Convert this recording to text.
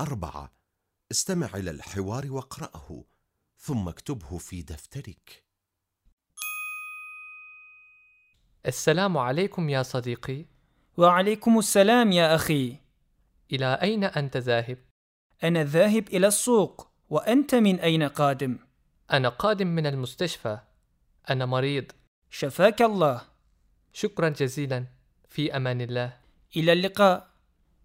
أربعة. استمع إلى الحوار واقرأه ثم اكتبه في دفترك. السلام عليكم يا صديقي. وعليكم السلام يا أخي. إلى أين أنت ذاهب؟ أنا ذاهب إلى السوق وأنت من أين قادم؟ أنا قادم من المستشفى. أنا مريض. شفاك الله. شكرا جزيلا. في أمان الله. إلى اللقاء.